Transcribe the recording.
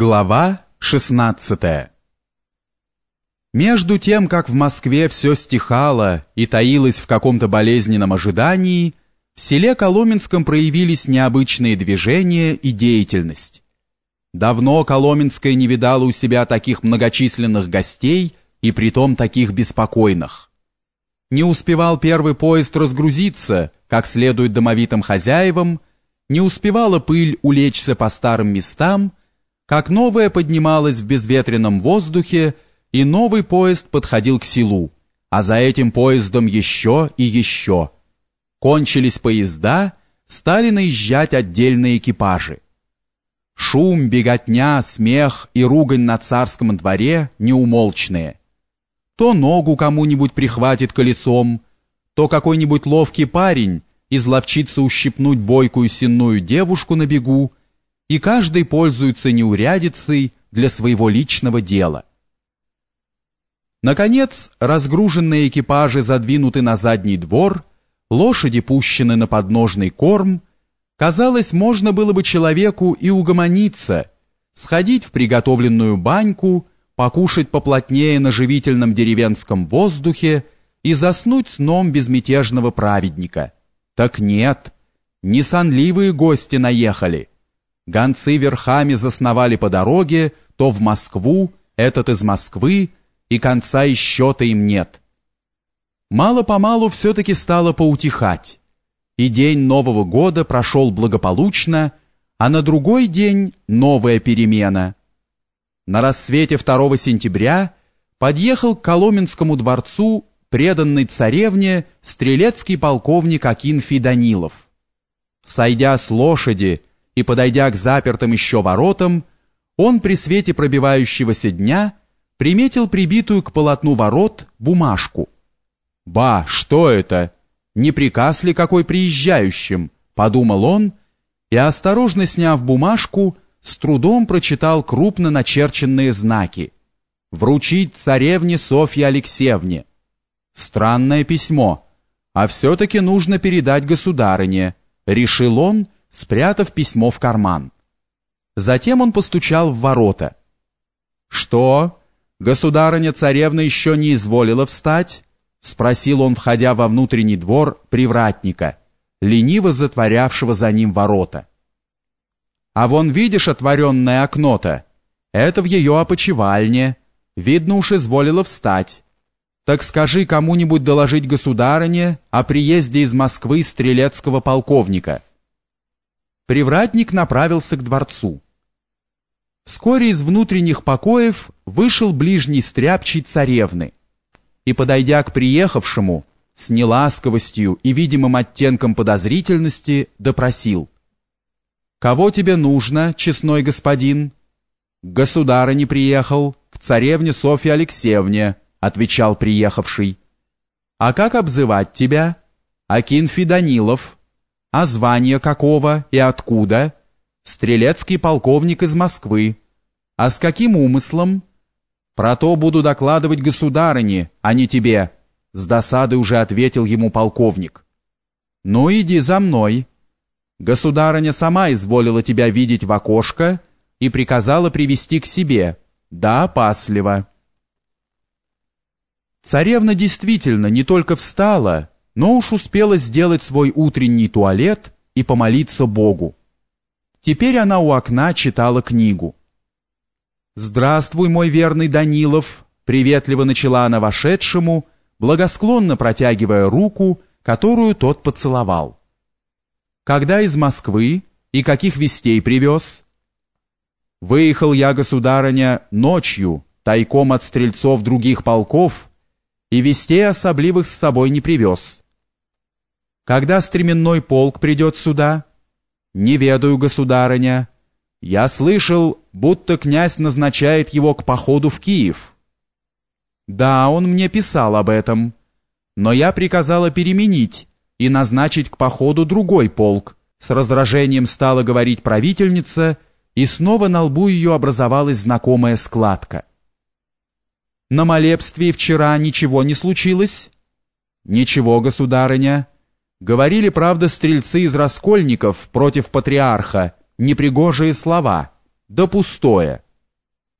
Глава 16 Между тем, как в Москве все стихало и таилось в каком-то болезненном ожидании, в селе Коломенском проявились необычные движения и деятельность. Давно Коломенское не видало у себя таких многочисленных гостей и притом таких беспокойных. Не успевал первый поезд разгрузиться, как следует домовитым хозяевам, не успевала пыль улечься по старым местам, как новая поднималась в безветренном воздухе, и новый поезд подходил к селу, а за этим поездом еще и еще. Кончились поезда, стали наезжать отдельные экипажи. Шум, беготня, смех и ругань на царском дворе неумолчные. То ногу кому-нибудь прихватит колесом, то какой-нибудь ловкий парень изловчится ущипнуть бойкую сенную девушку на бегу, и каждый пользуется неурядицей для своего личного дела. Наконец, разгруженные экипажи задвинуты на задний двор, лошади пущены на подножный корм. Казалось, можно было бы человеку и угомониться, сходить в приготовленную баньку, покушать поплотнее на живительном деревенском воздухе и заснуть сном безмятежного праведника. Так нет, не сонливые гости наехали. Гонцы верхами засновали по дороге, то в Москву, этот из Москвы, и конца и счета им нет. Мало-помалу все-таки стало поутихать, и день Нового года прошел благополучно, а на другой день новая перемена. На рассвете 2 сентября подъехал к Коломенскому дворцу преданный царевне стрелецкий полковник Акинфий Данилов. Сойдя с лошади, и, подойдя к запертым еще воротам, он при свете пробивающегося дня приметил прибитую к полотну ворот бумажку. «Ба, что это? Не приказ ли какой приезжающим?» — подумал он, и, осторожно сняв бумажку, с трудом прочитал крупно начерченные знаки. «Вручить царевне Софье Алексеевне». Странное письмо, а все-таки нужно передать государыне, решил он, — спрятав письмо в карман. Затем он постучал в ворота. «Что? Государыня-царевна еще не изволила встать?» — спросил он, входя во внутренний двор привратника, лениво затворявшего за ним ворота. «А вон видишь отворенное окно-то? Это в ее опочивальне. Видно уж изволила встать. Так скажи кому-нибудь доложить государыне о приезде из Москвы стрелецкого полковника». Привратник направился к дворцу. Вскоре из внутренних покоев вышел ближний стряпчий царевны и, подойдя к приехавшему, с неласковостью и видимым оттенком подозрительности, допросил. «Кого тебе нужно, честной господин?» «К не приехал, к царевне Софье Алексеевне», — отвечал приехавший. «А как обзывать тебя?» «Акинфи Данилов». А звание какого и откуда? Стрелецкий полковник из Москвы. А с каким умыслом? Про то буду докладывать государыне, а не тебе, с досады уже ответил ему полковник. Ну иди за мной. Государыня сама изволила тебя видеть в окошко и приказала привести к себе. Да, опасливо. Царевна действительно не только встала, но уж успела сделать свой утренний туалет и помолиться Богу. Теперь она у окна читала книгу. «Здравствуй, мой верный Данилов!» приветливо начала она вошедшему, благосклонно протягивая руку, которую тот поцеловал. «Когда из Москвы и каких вестей привез?» «Выехал я, государыня, ночью, тайком от стрельцов других полков, и вестей особливых с собой не привез. Когда стременной полк придет сюда? Не ведаю, государыня. Я слышал, будто князь назначает его к походу в Киев. Да, он мне писал об этом. Но я приказала переменить и назначить к походу другой полк. С раздражением стала говорить правительница, и снова на лбу ее образовалась знакомая складка. На молебстве вчера ничего не случилось? Ничего, государыня. Говорили, правда, стрельцы из раскольников против патриарха, непригожие слова, да пустое.